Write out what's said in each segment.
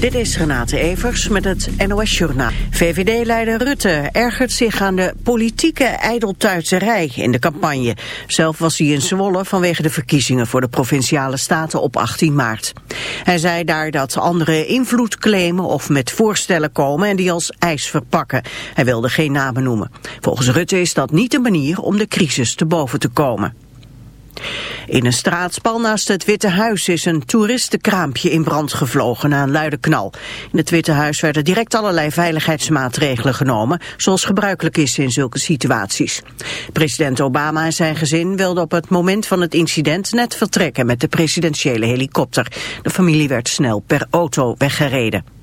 Dit is Renate Evers met het NOS Journaal. VVD-leider Rutte ergert zich aan de politieke ijdeltuiterij in de campagne. Zelf was hij in Zwolle vanwege de verkiezingen voor de Provinciale Staten op 18 maart. Hij zei daar dat anderen invloed claimen of met voorstellen komen en die als ijs verpakken. Hij wilde geen namen noemen. Volgens Rutte is dat niet de manier om de crisis te boven te komen. In een straatspal naast het Witte Huis is een toeristenkraampje in brand gevlogen na een luide knal. In het Witte Huis werden direct allerlei veiligheidsmaatregelen genomen, zoals gebruikelijk is in zulke situaties. President Obama en zijn gezin wilden op het moment van het incident net vertrekken met de presidentiële helikopter. De familie werd snel per auto weggereden.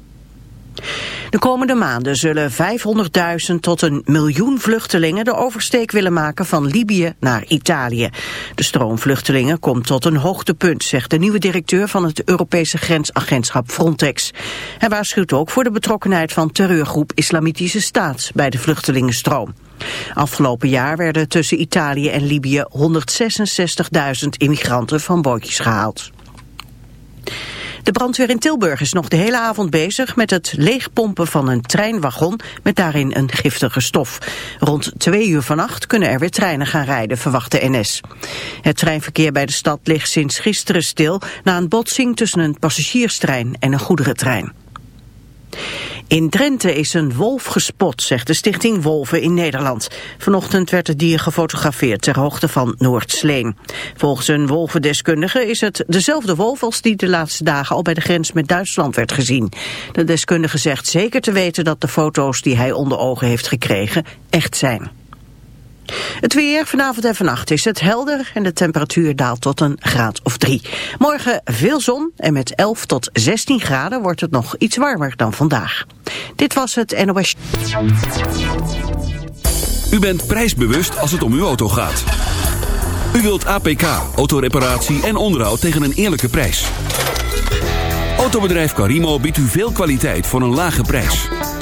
De komende maanden zullen 500.000 tot een miljoen vluchtelingen de oversteek willen maken van Libië naar Italië. De stroom vluchtelingen komt tot een hoogtepunt, zegt de nieuwe directeur van het Europese grensagentschap Frontex. Hij waarschuwt ook voor de betrokkenheid van terreurgroep Islamitische Staat bij de vluchtelingenstroom. Afgelopen jaar werden tussen Italië en Libië 166.000 immigranten van bootjes gehaald. De brandweer in Tilburg is nog de hele avond bezig met het leegpompen van een treinwagon met daarin een giftige stof. Rond twee uur vannacht kunnen er weer treinen gaan rijden, verwacht de NS. Het treinverkeer bij de stad ligt sinds gisteren stil na een botsing tussen een passagierstrein en een goederentrein. In Drenthe is een wolf gespot, zegt de stichting Wolven in Nederland. Vanochtend werd het dier gefotografeerd ter hoogte van Noordsleen. Volgens een wolvendeskundige is het dezelfde wolf als die de laatste dagen al bij de grens met Duitsland werd gezien. De deskundige zegt zeker te weten dat de foto's die hij onder ogen heeft gekregen echt zijn. Het weer vanavond en vannacht is het helder en de temperatuur daalt tot een graad of drie. Morgen veel zon en met 11 tot 16 graden wordt het nog iets warmer dan vandaag. Dit was het NOS. U bent prijsbewust als het om uw auto gaat. U wilt APK, autoreparatie en onderhoud tegen een eerlijke prijs. Autobedrijf Carimo biedt u veel kwaliteit voor een lage prijs.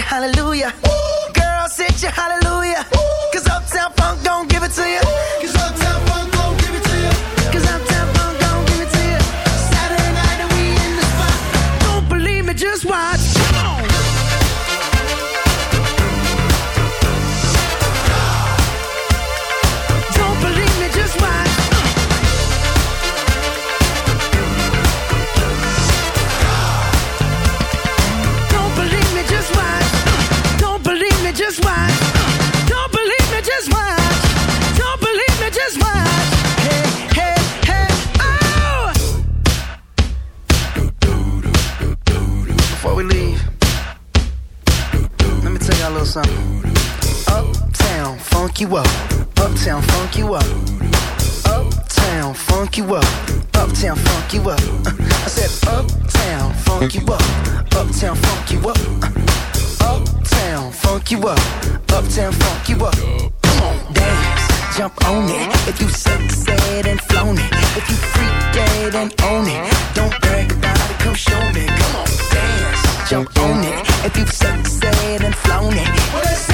hallelujah. own it. If you've sexed and flown it.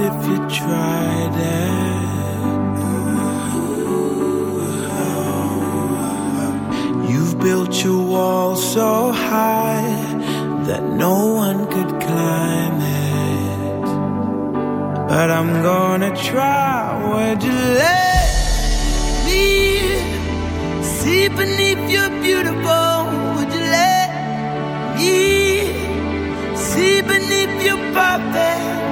if you tried that, You've built your wall so high that no one could climb it. But I'm gonna try. Would you let me see beneath your beautiful? Would you let me see beneath your perfect?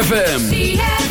ZFM.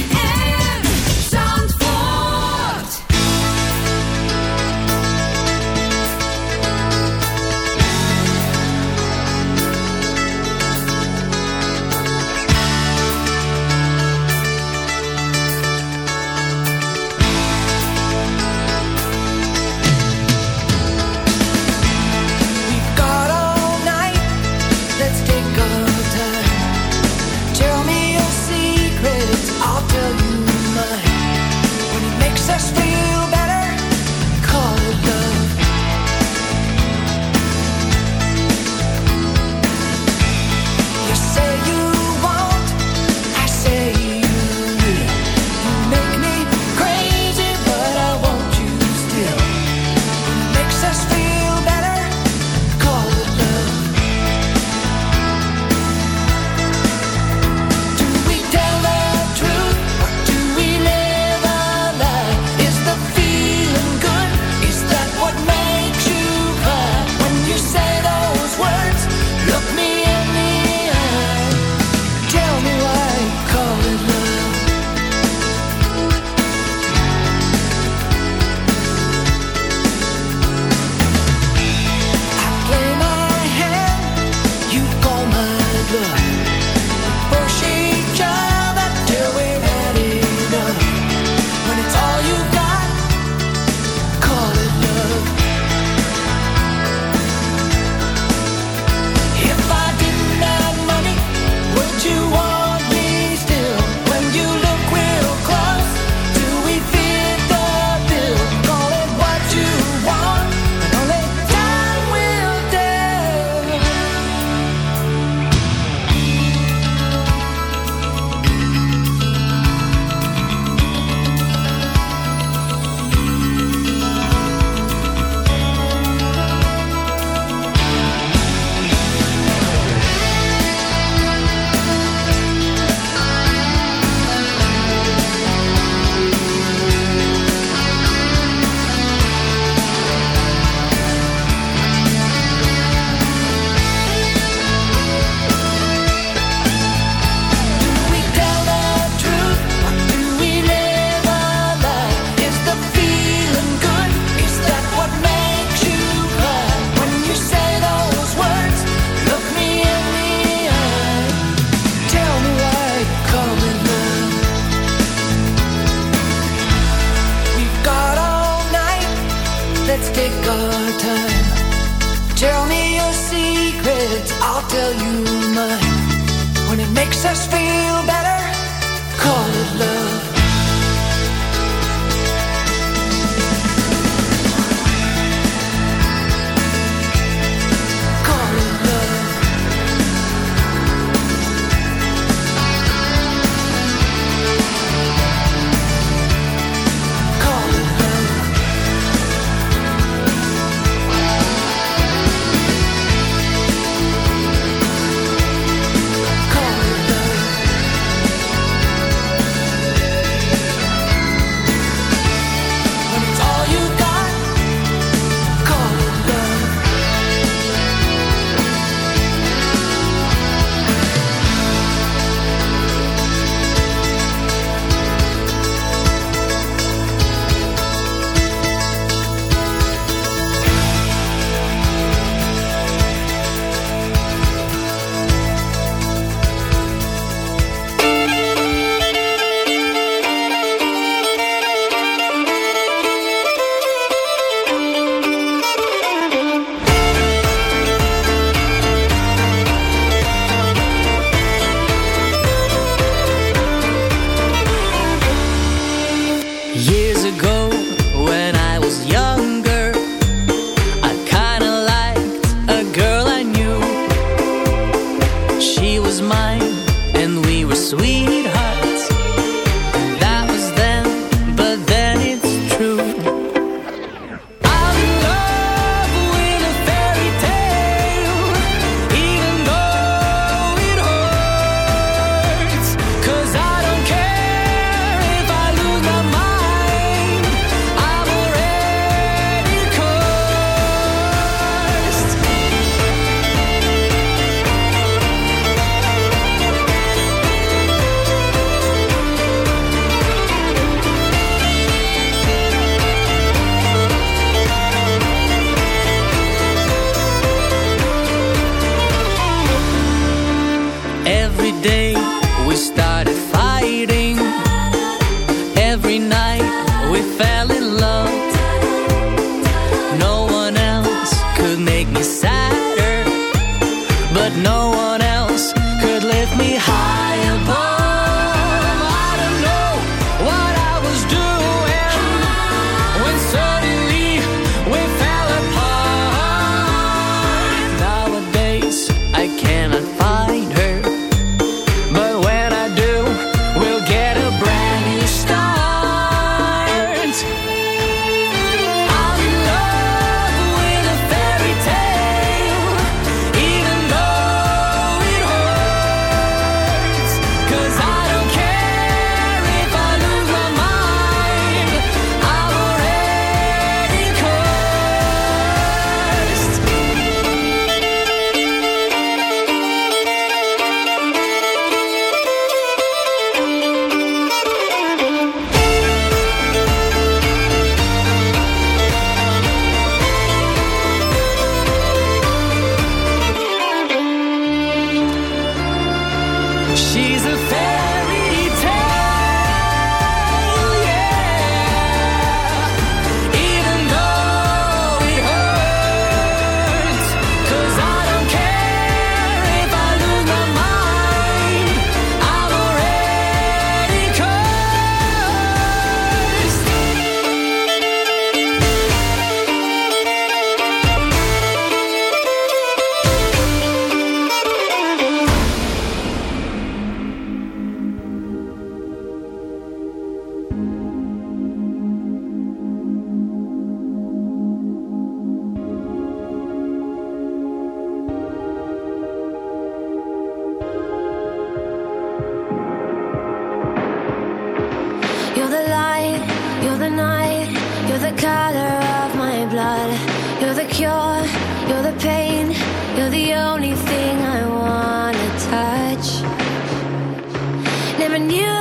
you.